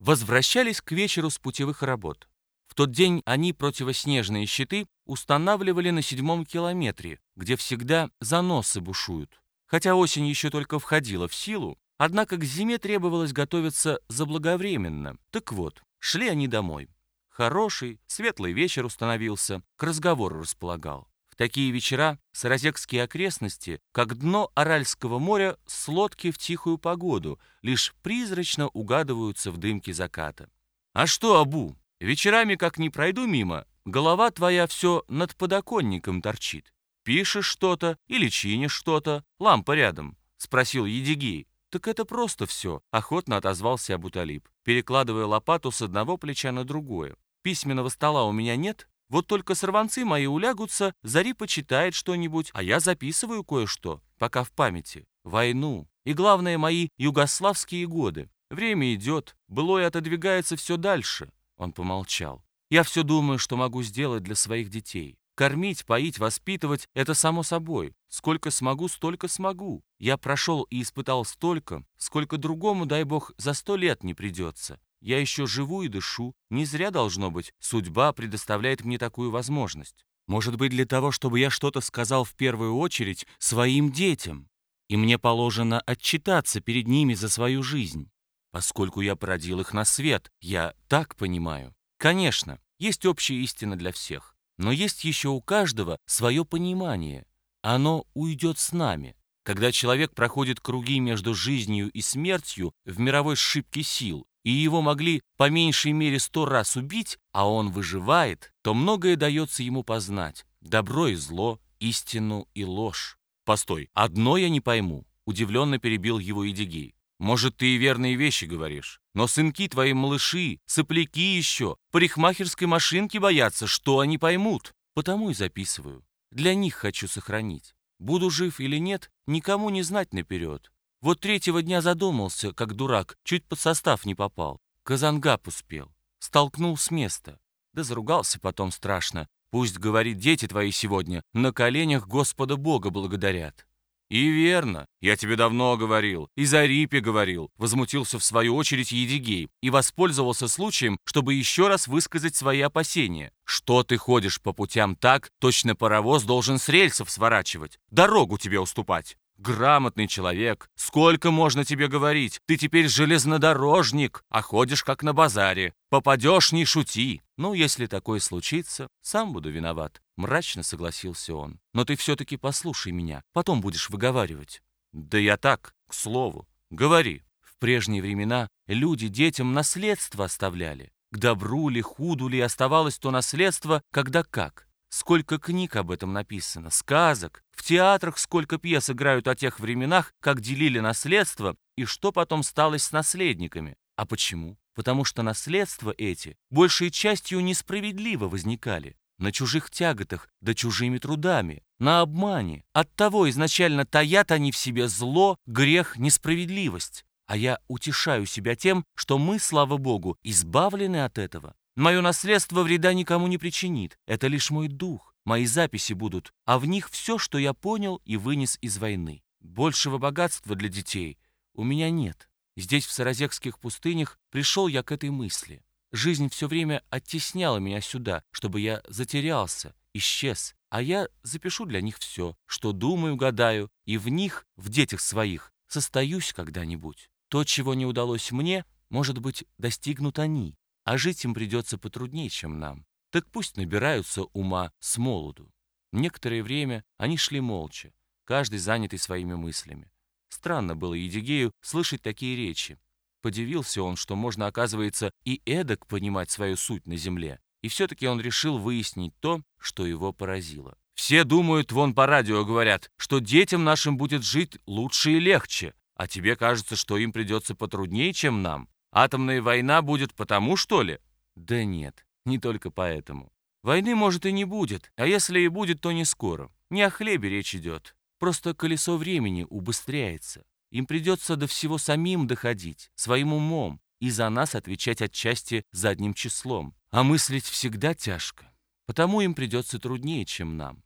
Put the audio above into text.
возвращались к вечеру с путевых работ. В тот день они противоснежные щиты устанавливали на седьмом километре, где всегда заносы бушуют. Хотя осень еще только входила в силу, однако к зиме требовалось готовиться заблаговременно. Так вот, шли они домой. Хороший, светлый вечер установился, к разговору располагал. Такие вечера саразекские окрестности, как дно Аральского моря с лодки в тихую погоду, лишь призрачно угадываются в дымке заката. «А что, Абу, вечерами, как не пройду мимо, голова твоя все над подоконником торчит. Пишешь что-то или чинишь что-то, лампа рядом?» — спросил Едигей. «Так это просто все», — охотно отозвался Абуталиб, перекладывая лопату с одного плеча на другое. «Письменного стола у меня нет, вот только сорванцы мои улягутся, Зари почитает что-нибудь, а я записываю кое-что, пока в памяти. Войну. И главное, мои югославские годы. Время идет, былое отодвигается все дальше». Он помолчал. «Я все думаю, что могу сделать для своих детей. Кормить, поить, воспитывать — это само собой. Сколько смогу, столько смогу. Я прошел и испытал столько, сколько другому, дай бог, за сто лет не придется. Я еще живу и дышу. Не зря, должно быть, судьба предоставляет мне такую возможность. Может быть, для того, чтобы я что-то сказал в первую очередь своим детям. И мне положено отчитаться перед ними за свою жизнь. Поскольку я породил их на свет, я так понимаю. Конечно, есть общая истина для всех. Но есть еще у каждого свое понимание. Оно уйдет с нами. Когда человек проходит круги между жизнью и смертью в мировой шибке сил, и его могли по меньшей мере сто раз убить, а он выживает, то многое дается ему познать. Добро и зло, истину и ложь. «Постой, одно я не пойму», — удивленно перебил его Идигей. «Может, ты и верные вещи говоришь, но сынки твои малыши, сопляки еще, парикмахерской машинки боятся, что они поймут. Потому и записываю. Для них хочу сохранить. Буду жив или нет, никому не знать наперед. Вот третьего дня задумался, как дурак, чуть под состав не попал. Казангап успел. Столкнул с места. Да заругался потом страшно. Пусть, говорит, дети твои сегодня на коленях Господа Бога благодарят. «И верно. Я тебе давно говорил. И за Рипе говорил», — возмутился в свою очередь Едигей и воспользовался случаем, чтобы еще раз высказать свои опасения. «Что ты ходишь по путям так, точно паровоз должен с рельсов сворачивать, дорогу тебе уступать?» Грамотный человек. Сколько можно тебе говорить? Ты теперь железнодорожник, а ходишь как на базаре. Попадешь, не шути. Ну, если такое случится, сам буду виноват. Мрачно согласился он. Но ты все-таки послушай меня, потом будешь выговаривать. Да я так, к слову. Говори. В прежние времена люди детям наследство оставляли. К добру ли, худу ли оставалось то наследство, когда как. Сколько книг об этом написано, сказок, в театрах сколько пьес играют о тех временах, как делили наследство и что потом стало с наследниками. А почему? Потому что наследства эти большей частью несправедливо возникали. На чужих тяготах, да чужими трудами, на обмане. Оттого изначально таят они в себе зло, грех, несправедливость. А я утешаю себя тем, что мы, слава Богу, избавлены от этого. Мое наследство вреда никому не причинит. Это лишь мой дух. Мои записи будут, а в них все, что я понял и вынес из войны. Большего богатства для детей у меня нет. Здесь, в Саразекских пустынях, пришел я к этой мысли. Жизнь все время оттесняла меня сюда, чтобы я затерялся, исчез. А я запишу для них все, что думаю, гадаю, и в них, в детях своих, состоюсь когда-нибудь. То, чего не удалось мне, может быть, достигнут они а жить им придется потруднее, чем нам. Так пусть набираются ума с молоду. Некоторое время они шли молча, каждый занятый своими мыслями. Странно было Едигею слышать такие речи. Подивился он, что можно, оказывается, и эдак понимать свою суть на земле. И все-таки он решил выяснить то, что его поразило. Все думают, вон по радио говорят, что детям нашим будет жить лучше и легче, а тебе кажется, что им придется потруднее, чем нам. Атомная война будет потому, что ли? Да нет, не только поэтому. Войны, может, и не будет, а если и будет, то не скоро. Не о хлебе речь идет. Просто колесо времени убыстряется. Им придется до всего самим доходить, своим умом, и за нас отвечать отчасти задним числом. А мыслить всегда тяжко. Потому им придется труднее, чем нам.